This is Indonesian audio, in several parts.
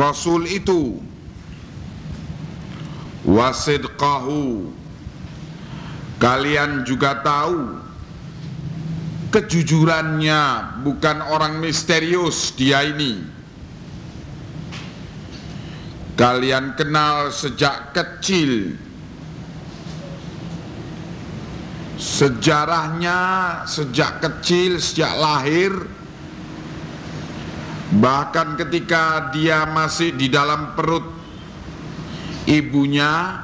Rasul itu wasidqahu kalian juga tahu kejujurannya bukan orang misterius dia ini. Kalian kenal sejak kecil sejarahnya sejak kecil sejak lahir Bahkan ketika dia masih di dalam perut ibunya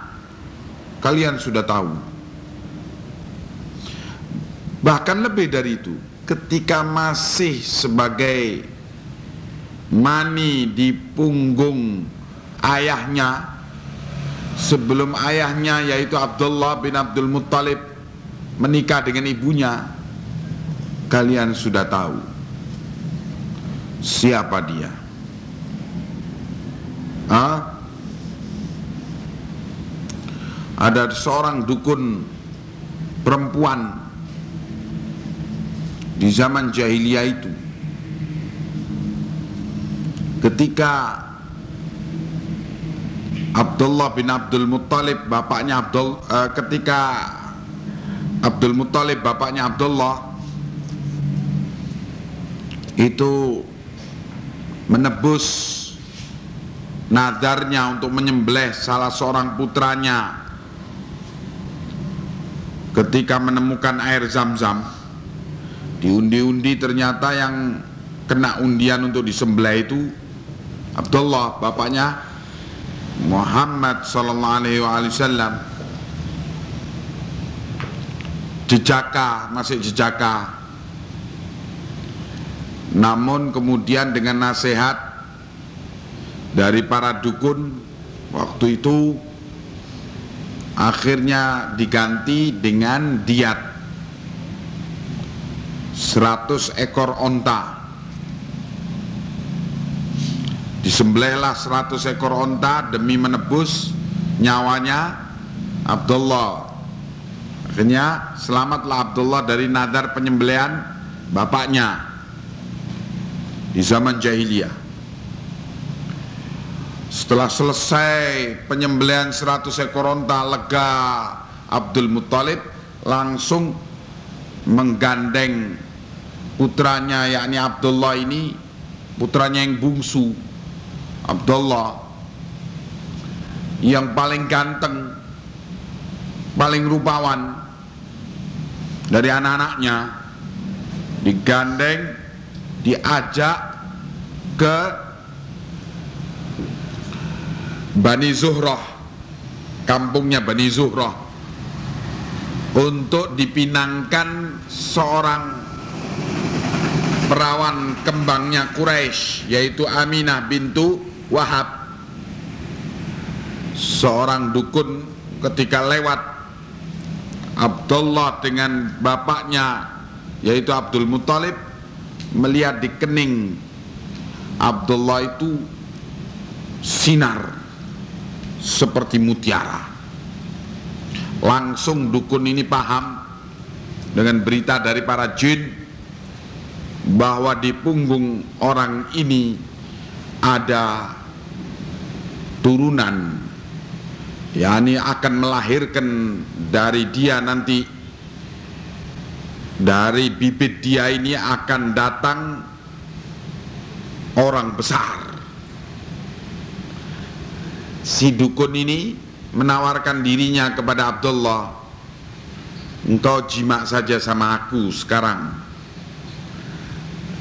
Kalian sudah tahu. Bahkan lebih dari itu Ketika masih sebagai mani di punggung ayahnya Sebelum ayahnya yaitu Abdullah bin Abdul Muttalib Menikah dengan ibunya Kalian sudah tahu siapa dia? Hah? Ada seorang dukun perempuan di zaman jahiliyah itu ketika Abdullah bin Abdul Muttalib bapaknya Abdul uh, ketika Abdul Muttalib bapaknya Abdullah itu menebus nadarnya untuk menyembelih salah seorang putranya. Ketika menemukan air zam-zam diundi-undi ternyata yang kena undian untuk disembelih itu Abdullah bapaknya Muhammad sallallahu alaihi wasallam. Jejaka masih jejaka namun kemudian dengan nasihat dari para dukun waktu itu akhirnya diganti dengan diat. 100 ekor onta. Disembelihlah 100 ekor onta demi menebus nyawanya Abdullah. Akhirnya selamatlah Abdullah dari nadar penyembelihan bapaknya di zaman jahiliyah. Setelah selesai penyembelihan 100 ekor onta lega Abdul Muttalib langsung menggandeng putranya yakni Abdullah ini putranya yang bungsu Abdullah yang paling ganteng paling rupawan dari anak-anaknya digandeng diajak ke Bani Zuhrah kampungnya Bani Zuhrah untuk dipinangkan seorang perawan kembangnya Quraisy yaitu Aminah bintu Wahab. Seorang dukun ketika lewat Abdullah dengan bapaknya yaitu Abdul Muthalib melihat di kening Abdullah itu sinar seperti mutiara. Langsung dukun ini paham dengan berita dari para jin bahwa di punggung orang ini ada turunan yakni akan melahirkan dari dia nanti dari bibit dia ini akan datang orang besar. Si dukun ini menawarkan dirinya kepada Abdullah, engkau jimak saja sama aku sekarang.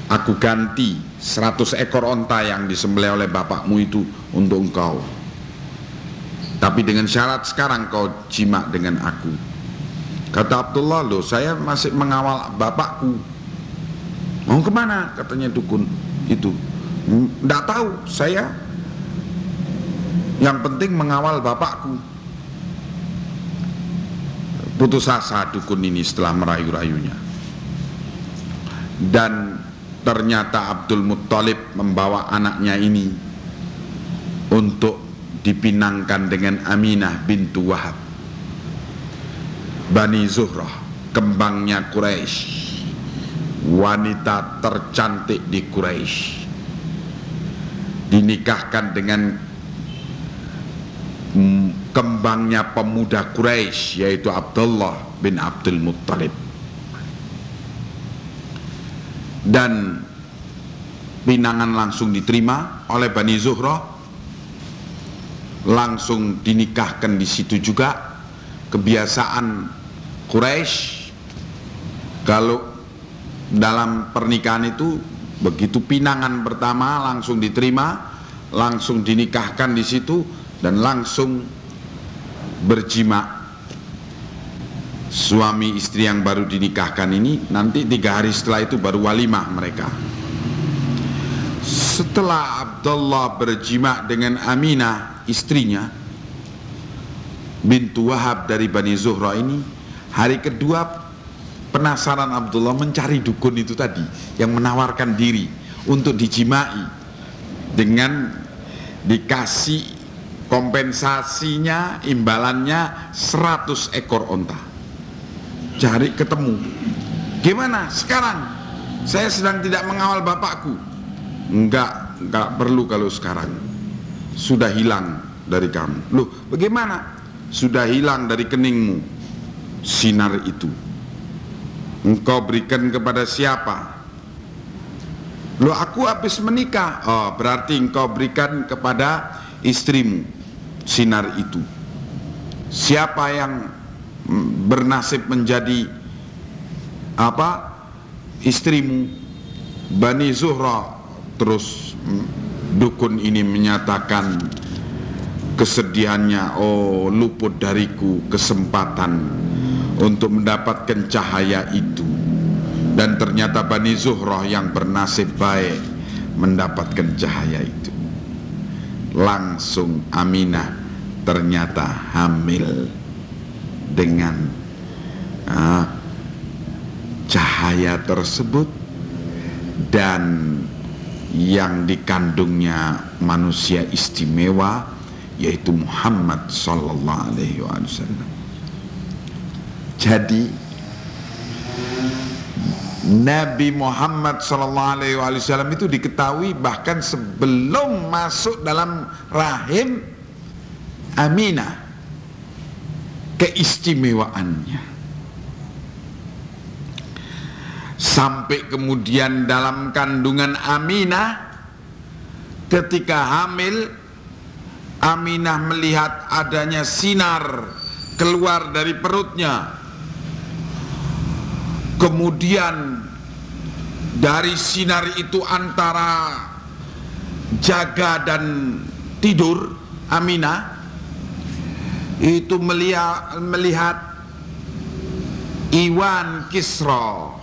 Aku ganti 100 ekor onta yang disembelih oleh bapakmu itu untuk engkau. Tapi dengan syarat sekarang kau jimak dengan aku. Kata Abdullah, loh saya masih mengawal bapakku. Mau ke mana? Katanya dukun itu. Tidak tahu saya Yang penting mengawal bapakku Putus asa dukun ini setelah merayu-rayunya Dan ternyata Abdul Muttalib membawa anaknya ini Untuk dipinangkan dengan Aminah bintu Wahab Bani Zuhrah Kembangnya Quraisy Wanita tercantik di Quraisy dinikahkan dengan kembangnya pemuda Quraisy yaitu Abdullah bin Abdul Muttalib. Dan pinangan langsung diterima oleh Bani Zuhra langsung dinikahkan di situ juga kebiasaan Quraisy kalau dalam pernikahan itu begitu pinangan pertama langsung diterima langsung dinikahkan di situ dan langsung berjima. Suami istri yang baru dinikahkan ini nanti tiga hari setelah itu baru walimah mereka. Setelah Abdullah berjima dengan Aminah istrinya bintu Wahab dari Bani Zuhra ini hari kedua penasaran Abdullah mencari dukun itu tadi yang menawarkan diri untuk dijimai dengan dikasih kompensasinya imbalannya 100 ekor onta cari ketemu gimana sekarang saya sedang tidak mengawal bapakku Enggak, enggak perlu kalau sekarang. Sudah hilang dari kamu. Loh, bagaimana? Sudah hilang dari keningmu sinar itu. Engkau berikan kepada siapa? Loh, aku habis menikah. Oh, berarti engkau berikan kepada istrimu sinar itu. Siapa yang bernasib menjadi apa? Istrimu Bani Zuhra terus dukun ini menyatakan kesedihannya oh luput dariku kesempatan untuk mendapatkan cahaya itu. Dan ternyata Bani Zuhroh yang bernasib baik mendapatkan cahaya itu. Langsung Aminah ternyata hamil dengan uh, cahaya tersebut. Dan yang dikandungnya manusia istimewa yaitu Muhammad sallallahu alaihi wasallam. Jadi Nabi Muhammad sallallahu alaihi wasallam itu diketahui bahkan sebelum masuk dalam rahim Aminah keistimewaannya sampai kemudian dalam kandungan Aminah ketika hamil Aminah melihat adanya sinar keluar dari perutnya. Kemudian dari sinar itu antara jaga dan tidur Aminah itu melihat, melihat Iwan Kisra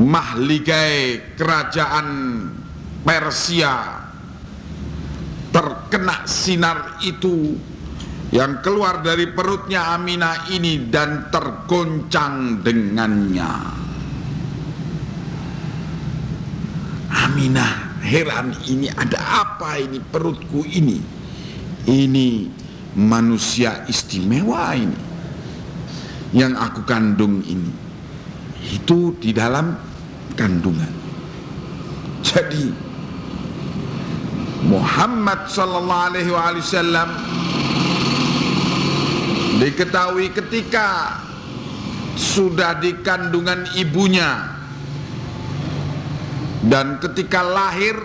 mahligai kerajaan Persia terkena sinar itu yang keluar dari perutnya Aminah ini dan tergoncang dengannya. Aminah heran ini ada apa ini perutku ini? Ini manusia istimewa ini yang aku kandung ini. Itu di dalam kandungan. Jadi Muhammad sallallahu alaihi wasallam diketahui ketika sudah di kandungan ibunya dan ketika lahir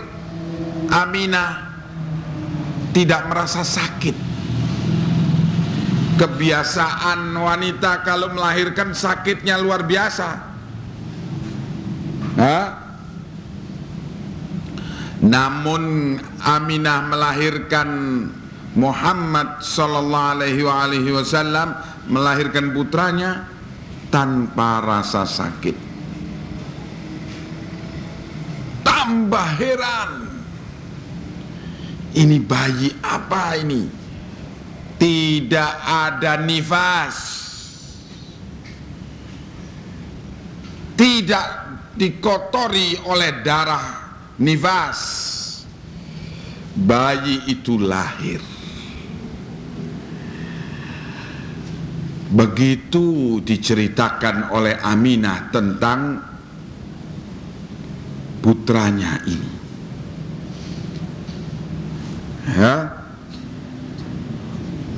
Aminah tidak merasa sakit kebiasaan wanita kalau melahirkan sakitnya luar biasa Ha? Namun Aminah melahirkan Muhammad sallallahu alaihi wasallam melahirkan putranya tanpa rasa sakit. Tambah heran. Ini bayi apa ini? Tidak ada nifas. Tidak dikotori oleh darah nifas. Bayi itu lahir. Begitu diceritakan oleh Aminah tentang putranya ini. Ya.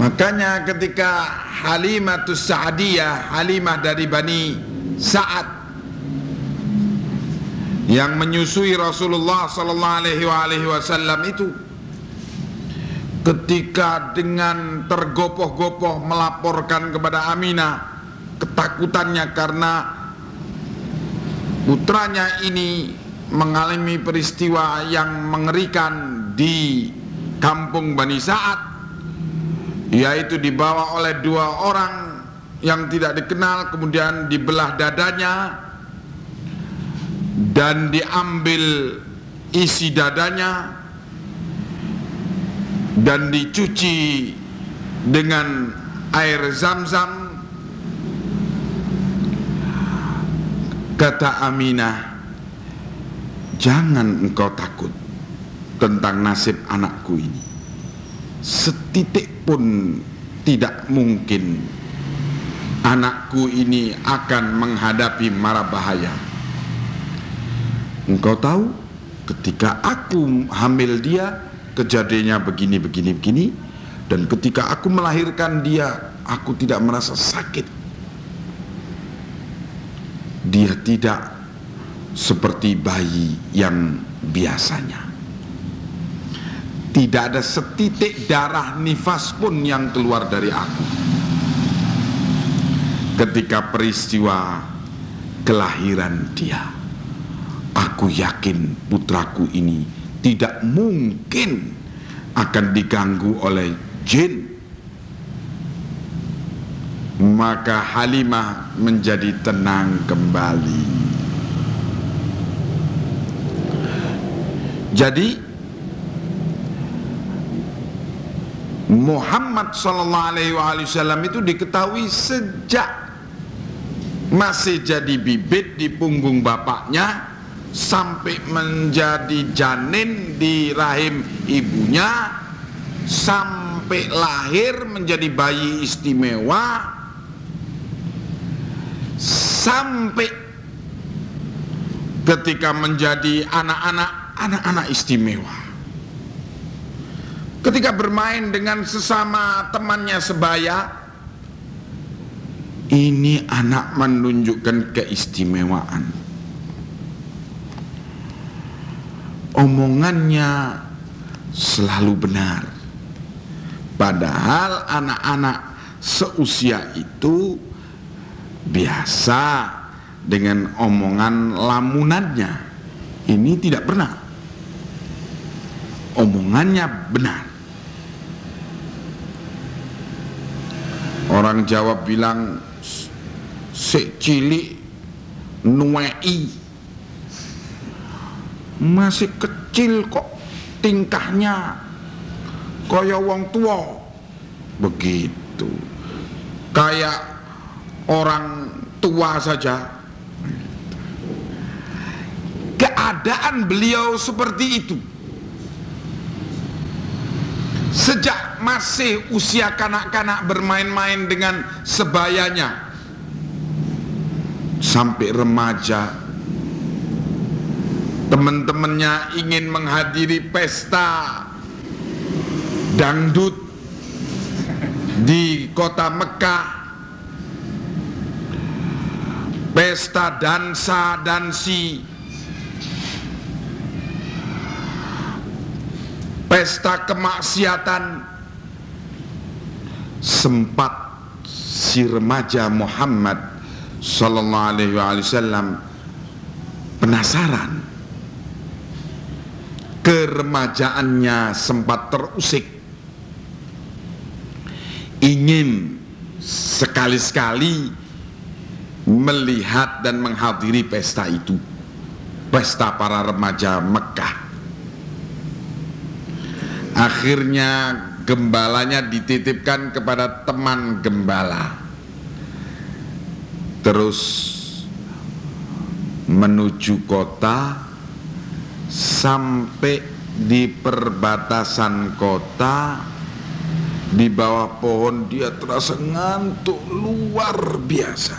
Makanya ketika Halimatus Sa'diyah, Halimah dari Bani Sa'ad yang menyusui Rasulullah sallallahu alaihi wasallam itu ketika dengan tergopoh-gopoh melaporkan kepada Aminah ketakutannya karena putranya ini mengalami peristiwa yang mengerikan di kampung Bani Sa'ad yaitu dibawa oleh dua orang yang tidak dikenal kemudian dibelah dadanya dan diambil isi dadanya dan dicuci dengan air zam-zam. Kata Aminah jangan engkau takut tentang nasib anakku ini. Setitik pun tidak mungkin anakku ini akan menghadapi mara bahaya engkau tahu ketika aku hamil dia kejadiannya begini begini begini dan ketika aku melahirkan dia aku tidak merasa sakit. Dia tidak seperti bayi yang biasanya. Tidak ada setitik darah nifas pun yang keluar dari aku. Ketika peristiwa kelahiran dia aku yakin putraku ini tidak mungkin akan diganggu oleh jin. Maka Halimah menjadi tenang kembali. Jadi Muhammad wasallam itu diketahui sejak masih jadi bibit di punggung bapaknya sampai menjadi janin di rahim ibunya sampai lahir menjadi bayi istimewa sampai ketika menjadi anak-anak anak-anak istimewa. Ketika bermain dengan sesama temannya sebaya ini anak menunjukkan keistimewaan omongannya selalu benar. Padahal anak-anak seusia itu biasa dengan omongan lamunannya. Ini tidak pernah omongannya benar. Orang Jawa bilang sik cilik nuwei masih kecil kok tingkahnya. Kaya wong tua. Begitu. Kayak orang tua saja. Keadaan beliau seperti itu. Sejak masih usia kanak-kanak bermain-main dengan sebayanya. Sampai remaja teman-temannya ingin menghadiri pesta dangdut di kota Mekah. Pesta dansa dansi pesta kemaksiatan sempat si remaja Muhammad sallallahu alaihi wasallam penasaran keremajaannya sempat terusik. Ingin sekali-sekali melihat dan menghadiri pesta itu. Pesta para remaja Mekah. Akhirnya gembalanya dititipkan kepada teman gembala. Terus menuju kota sampai di perbatasan kota di bawah pohon dia terasa ngantuk luar biasa.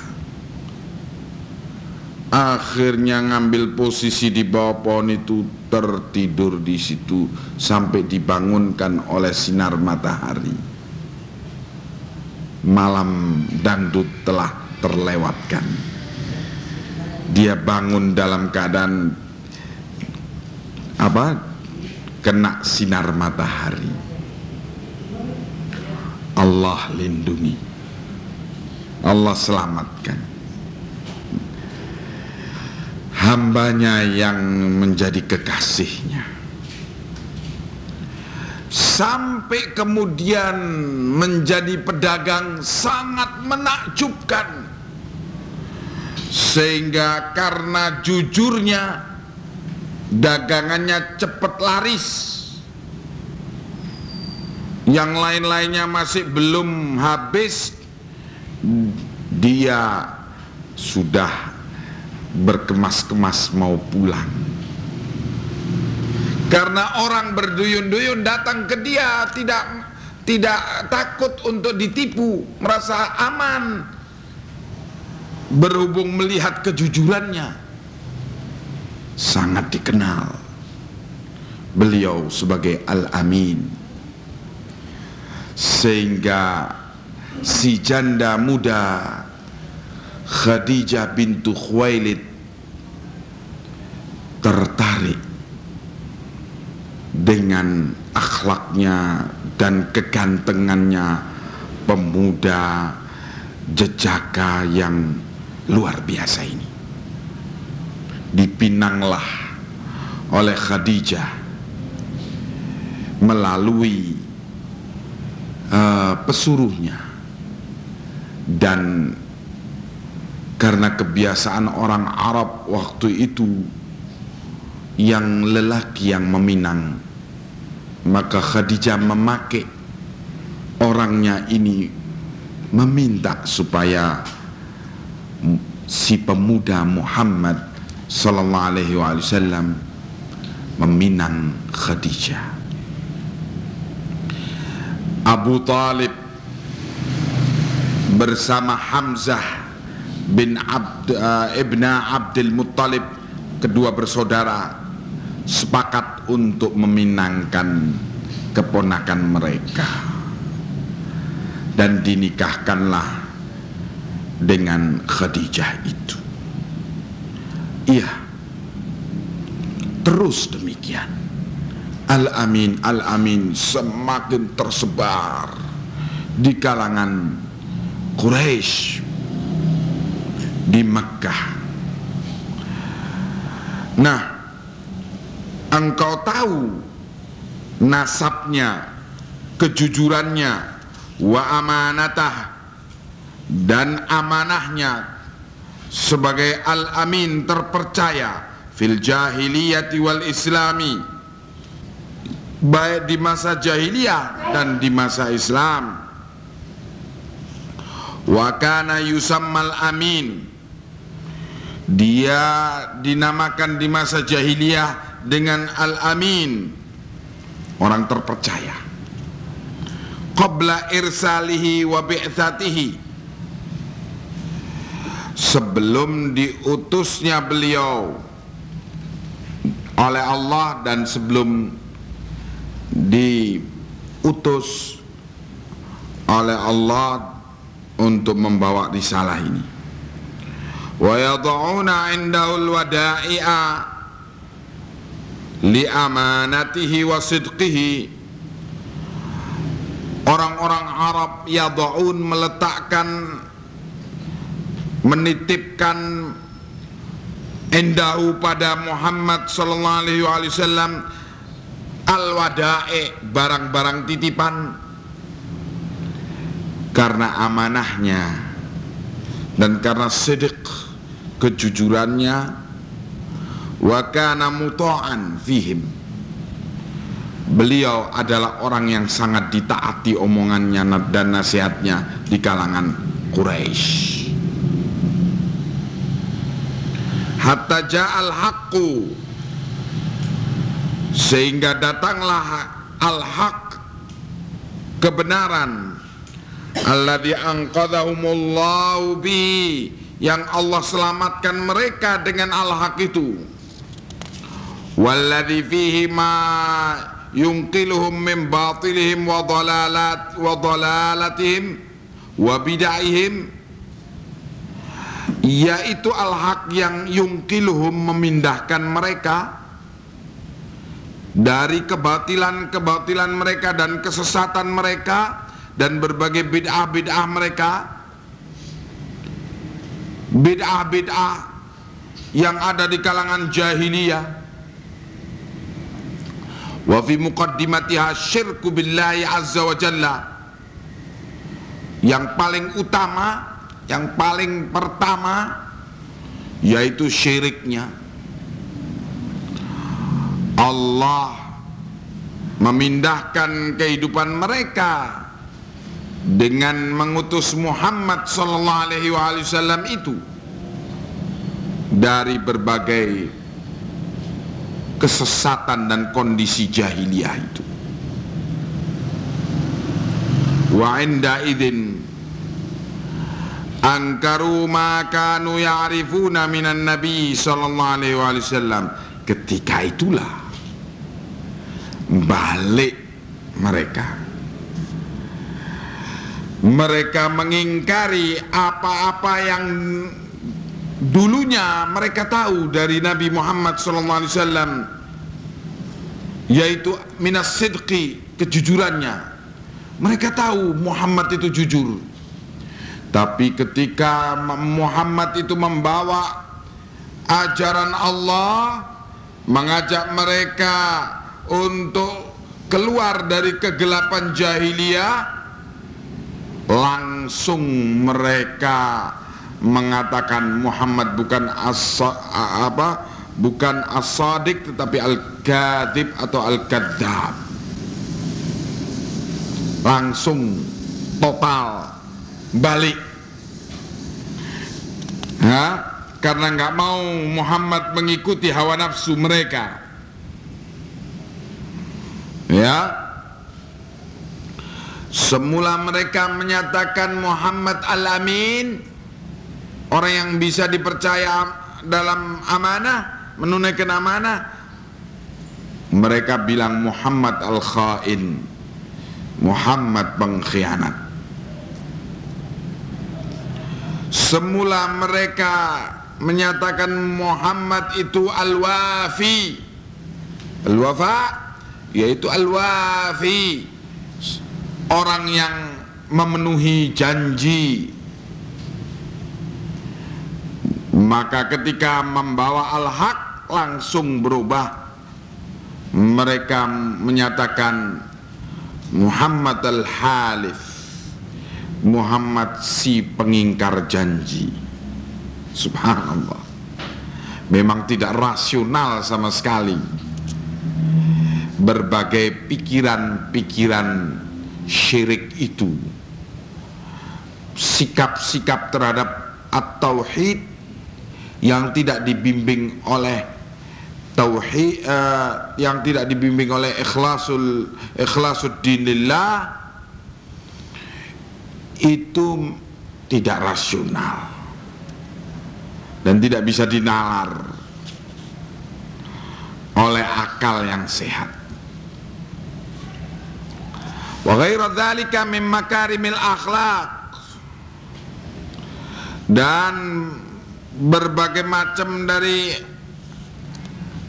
Akhirnya ngambil posisi di bawah pohon itu tertidur di situ sampai dibangunkan oleh sinar matahari. Malam dangdut telah terlewatkan. Dia bangun dalam keadaan apa? Kena sinar matahari. Allah lindungi. Allah selamatkan. Hambanya yang menjadi kekasihnya. Sampai kemudian menjadi pedagang sangat menakjubkan. Sehingga karena jujurnya dagangannya cepat laris. Yang lain-lainnya masih belum habis. Dia sudah berkemas-kemas mau pulang. Karena orang berduyun-duyun datang ke dia tidak tidak takut untuk ditipu merasa aman. Berhubung melihat kejujurannya sangat dikenal. Beliau sebagai Al-Amin. Sehingga si janda muda Khadijah bintu Khuwailid tertarik dengan akhlaknya dan kegantengannya pemuda jejaka yang luar biasa ini dipinanglah oleh Khadijah melalui uh, pesuruhnya. Dan karena kebiasaan orang Arab waktu itu yang lelaki yang meminang maka Khadijah memakai orangnya ini meminta supaya si pemuda Muhammad sallallahu alaihi wasallam meminang Khadijah. Abu Talib bersama Hamzah bin Abd, uh, Ibna Abdul Muttalib kedua bersaudara sepakat untuk meminangkan keponakan mereka. Dan dinikahkanlah dengan Khadijah itu iya terus demikian Al-Amin Al-Amin semakin tersebar di kalangan Quraisy di Mekah. Nah, engkau tahu nasabnya, kejujurannya, wa amanatah dan amanahnya sebagai al-amin terpercaya fil jahiliyati wal islami baik di masa jahiliyah dan di masa Islam. Wa kana yusammal amin dia dinamakan di masa jahiliyah dengan Al-Amin Orang terpercaya. Qabla irsalihi wa bi'thatihi Sebelum diutusnya beliau Oleh Allah dan sebelum Diutus Oleh Allah Untuk membawa risalah ini. Wa yad'una 'indahu al-wada'i'a li amanatihi wa sidqihi. Orang-orang Arab yad'un meletakkan menitipkan indahu pada Muhammad sallallahu alaihi wasallam al-wada'i barang-barang titipan karena amanahnya dan karena sedekah kejujurannya wa kana muta'an fihim. Beliau adalah orang yang sangat ditaati omongannya dan nasihatnya di kalangan Quraisy hatta ja'al haqqu. Sehingga datanglah al-haq kebenaran. Alladzi anqadhahumullahu bi yang Allah selamatkan mereka dengan al-haq itu. Walladhi fihi ma yunqiluhum min batilihim wa wa wa bid'ahihim yaitu al-haq yang yungkiluhum memindahkan mereka dari kebatilan-kebatilan mereka dan kesesatan mereka dan berbagai bid'ah-bid'ah mereka. Bid'ah-bid'ah yang ada di kalangan jahiliyah. Wa fi muqaddimatiha syirku billahi azza wa jalla. Yang paling utama yang paling pertama yaitu syiriknya Allah memindahkan kehidupan mereka dengan mengutus Muhammad sallallahu alaihi wasallam itu dari berbagai kesesatan dan kondisi jahiliyah itu. Wa inda idin angkaru ma kanu ya'rifuna minan nabi sallallahu alaihi wasallam. Ketika itulah balik mereka. Mereka mengingkari apa-apa yang dulunya mereka tahu dari Nabi Muhammad SAW yaitu minas sidqi kejujurannya. Mereka tahu Muhammad itu jujur tapi ketika Muhammad itu membawa ajaran Allah mengajak mereka untuk keluar dari kegelapan jahiliyah langsung mereka mengatakan Muhammad bukan as apa bukan as-sadiq tetapi al-kadzib atau al-kadzab langsung total balik. Ya karena nggak mau Muhammad mengikuti hawa nafsu mereka. Ya? Semula mereka menyatakan Muhammad al-amin orang yang bisa dipercaya dalam amanah menunaikan amanah mereka bilang Muhammad al-khain Muhammad pengkhianat Semula mereka menyatakan Muhammad itu al-wafi. Al-wafa yaitu al-wafi. Orang yang memenuhi janji. Maka ketika membawa al-haq langsung berubah. Mereka menyatakan Muhammad al-halif Muhammad si pengingkar janji. Subhanallah. Memang tidak rasional sama sekali. Berbagai pikiran-pikiran syirik itu. Sikap-sikap terhadap At-Tauhid Yang tidak dibimbing oleh Tauhid uh, Yang tidak dibimbing oleh ikhlasul Ikhlasul dinillah itu tidak rasional dan tidak bisa dinalar oleh akal yang sehat. Wa ghairu dzalika min makarimil akhlaq dan berbagai macam dari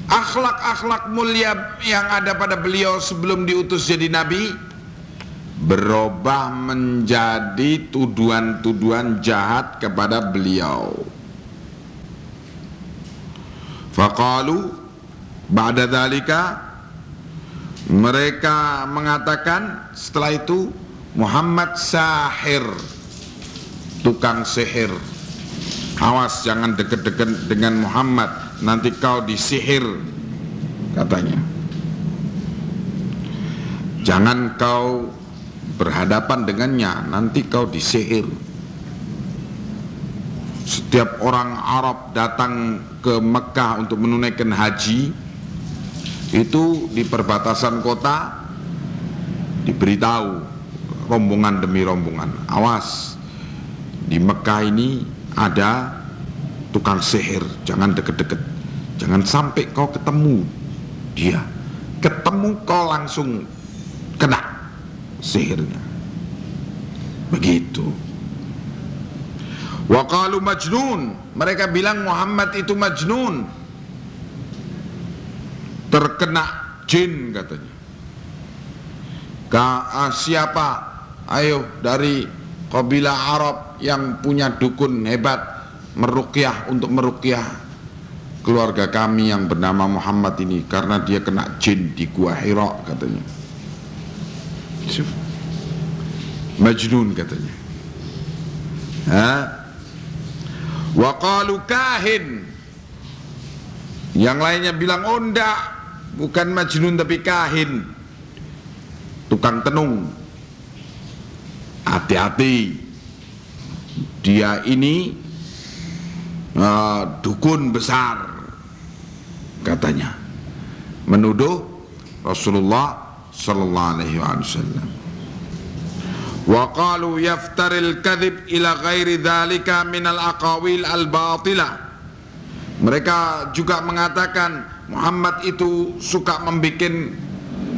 akhlak-akhlak mulia yang ada pada beliau sebelum diutus jadi nabi berubah menjadi tuduhan-tuduhan jahat kepada beliau. Faqalu ba'da dzalika mereka mengatakan setelah itu Muhammad sahir tukang sihir. Awas jangan deket-deket dengan Muhammad nanti kau disihir katanya. Jangan kau berhadapan dengannya nanti kau disihir setiap orang Arab datang ke Mekah untuk menunaikan haji itu di perbatasan kota diberitahu rombongan demi rombongan. Awas di Mekah ini ada tukang sihir jangan deket-deket. Jangan sampai kau ketemu dia. Ketemu kau langsung kena sihirnya. Begitu. Waqalu majnun. Mereka bilang Muhammad itu majnun. Terkena jin katanya. Ka, ah, siapa? Ayo dari kabilah Arab yang punya dukun hebat merukyah untuk merukyah keluarga kami yang bernama Muhammad ini karena dia kena jin di gua Hira katanya Majnun katanya. Ha? Waqalu kahin. Yang lainnya bilang oh enggak Bukan Majnun tapi kahin. Tukang tenung. Hati-hati. Dia ini uh, Dukun besar Katanya. Menuduh Rasulullah sallallahu alaihi wasallam wa qalu yaftaril kadhib ila ghairi dhalika minal aqawil al batila mereka juga mengatakan Muhammad itu suka membikin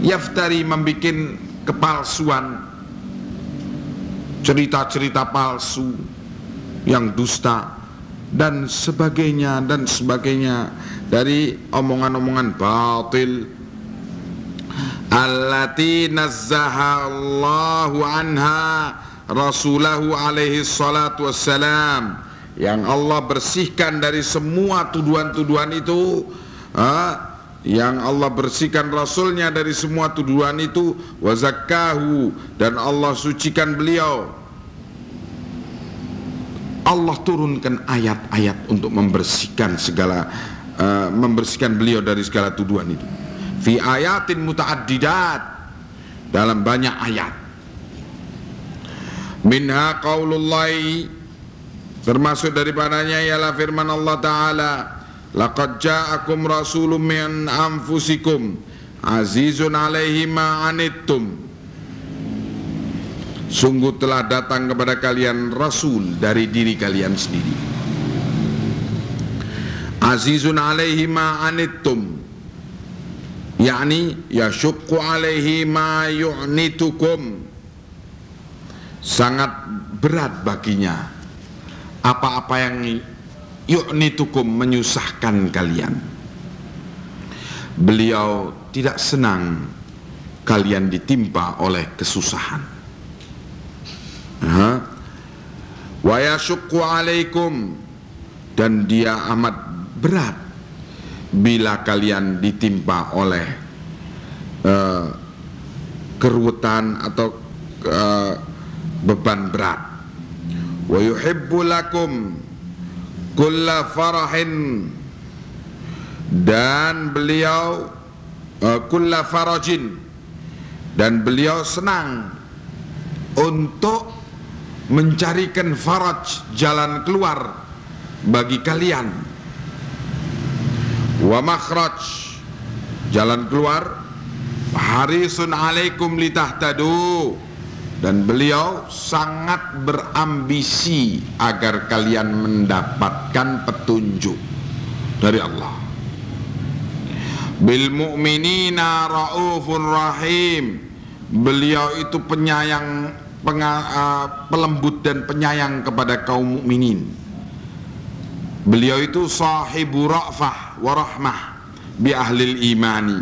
yaftari membikin kepalsuan cerita-cerita palsu yang dusta dan sebagainya dan sebagainya dari omongan-omongan batil allati nazzaha Allahu anha rasulahu alaihi salatu wassalam. Yang Allah bersihkan dari semua tuduhan-tuduhan itu ha? yang Allah bersihkan rasulnya dari semua tuduhan itu wazakkahu dan Allah sucikan beliau. Allah turunkan ayat-ayat untuk membersihkan segala uh, membersihkan beliau dari segala tuduhan itu fi ayatin mutaaddidat. Dalam banyak ayat. Minha qaulullahi. Termasuk daripadanya ialah firman Allah taala. Laqad ja'akum rasulun min anfusikum azizun alaihi ma anittum. Sungguh telah datang kepada kalian rasul dari diri kalian sendiri. Azizun alaihi ma anittum yakni yashukku alaihi ma yu'nitukum. Sangat berat baginya. Apa-apa yang yu'nitukum menyusahkan kalian. Beliau tidak senang kalian ditimpa oleh kesusahan. Wa yashukku alaikum. Dan dia amat berat bila kalian ditimpa oleh uh, keruwetan atau uh, beban berat. Wa yuhibbu lakum kulla farahin. Dan beliau uh, kulla farajin. Dan beliau senang untuk mencarikan faraj jalan keluar bagi kalian wa makhraj. Jalan keluar. Harisun alaikum litahtadu. Dan beliau sangat berambisi agar kalian mendapatkan petunjuk dari Allah. Bil mu'minina raufur rahim. Beliau itu penyayang penga, uh, pelembut dan penyayang kepada kaum mukminin Beliau itu sahibu ra'fah wa rahmah bi ahlil imani.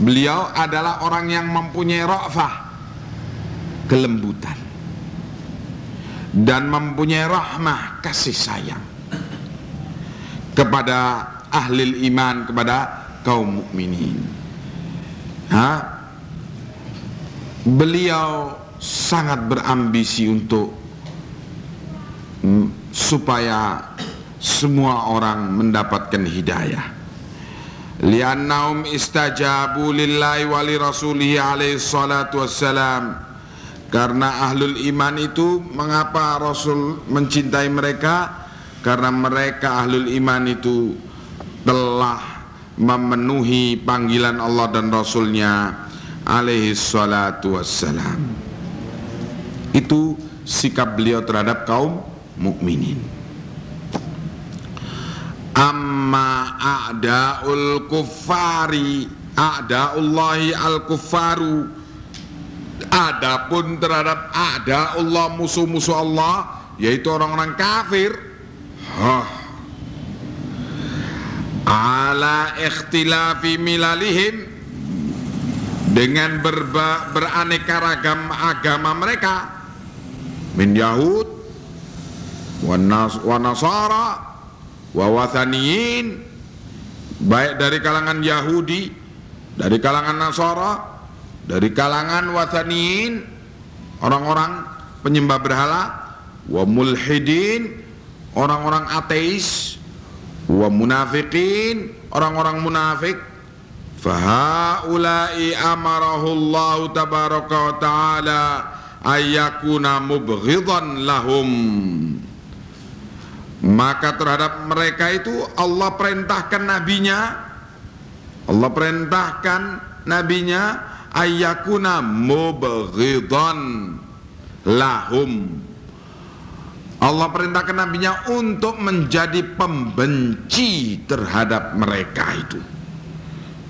Beliau adalah orang yang mempunyai ra'fah kelembutan dan mempunyai rahmah kasih sayang kepada ahli iman kepada kaum mukminin. Ha? Beliau sangat berambisi untuk supaya semua orang mendapatkan hidayah. Liannahum istajabu lillahi wa li rasulihi alaihi salatu wassalam. Karena ahlul iman itu mengapa rasul mencintai mereka? Karena mereka ahlul iman itu telah memenuhi panggilan Allah dan rasulnya alaihi salatu wassalam. Itu sikap beliau terhadap kaum mukminin amma a'daul kuffari a'daullahi al kuffaru adapun terhadap a'daullah musuh-musuh Allah yaitu orang-orang kafir. Hah. ala ikhtilafi milalihim dengan berba, beraneka ragam agama mereka. Min Yahud wa, nas, wa Nasara wa wathaniyin baik dari kalangan Yahudi dari kalangan Nasara dari kalangan wathaniyin orang-orang penyembah berhala wa mulhidin orang-orang ateis wa munafiqin orang-orang munafik. Fahaulai amarahullahu tabaraka wa ta'ala ayyakuna mubghidan lahum maka terhadap mereka itu Allah perintahkan nabinya. Allah perintahkan nabinya ayyakuna mubghidan lahum. Allah perintahkan nabinya untuk menjadi pembenci terhadap mereka itu.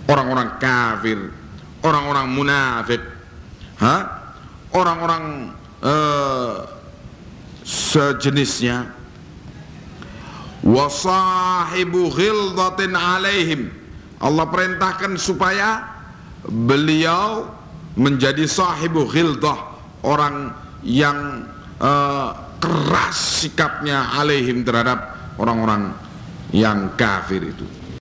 Orang-orang kafir orang-orang munafik orang-orang uh, sejenisnya wasahibu ghildatin alaihim. Allah perintahkan supaya beliau menjadi sahibu ghildah orang yang uh, keras sikapnya alaihim terhadap orang-orang yang kafir itu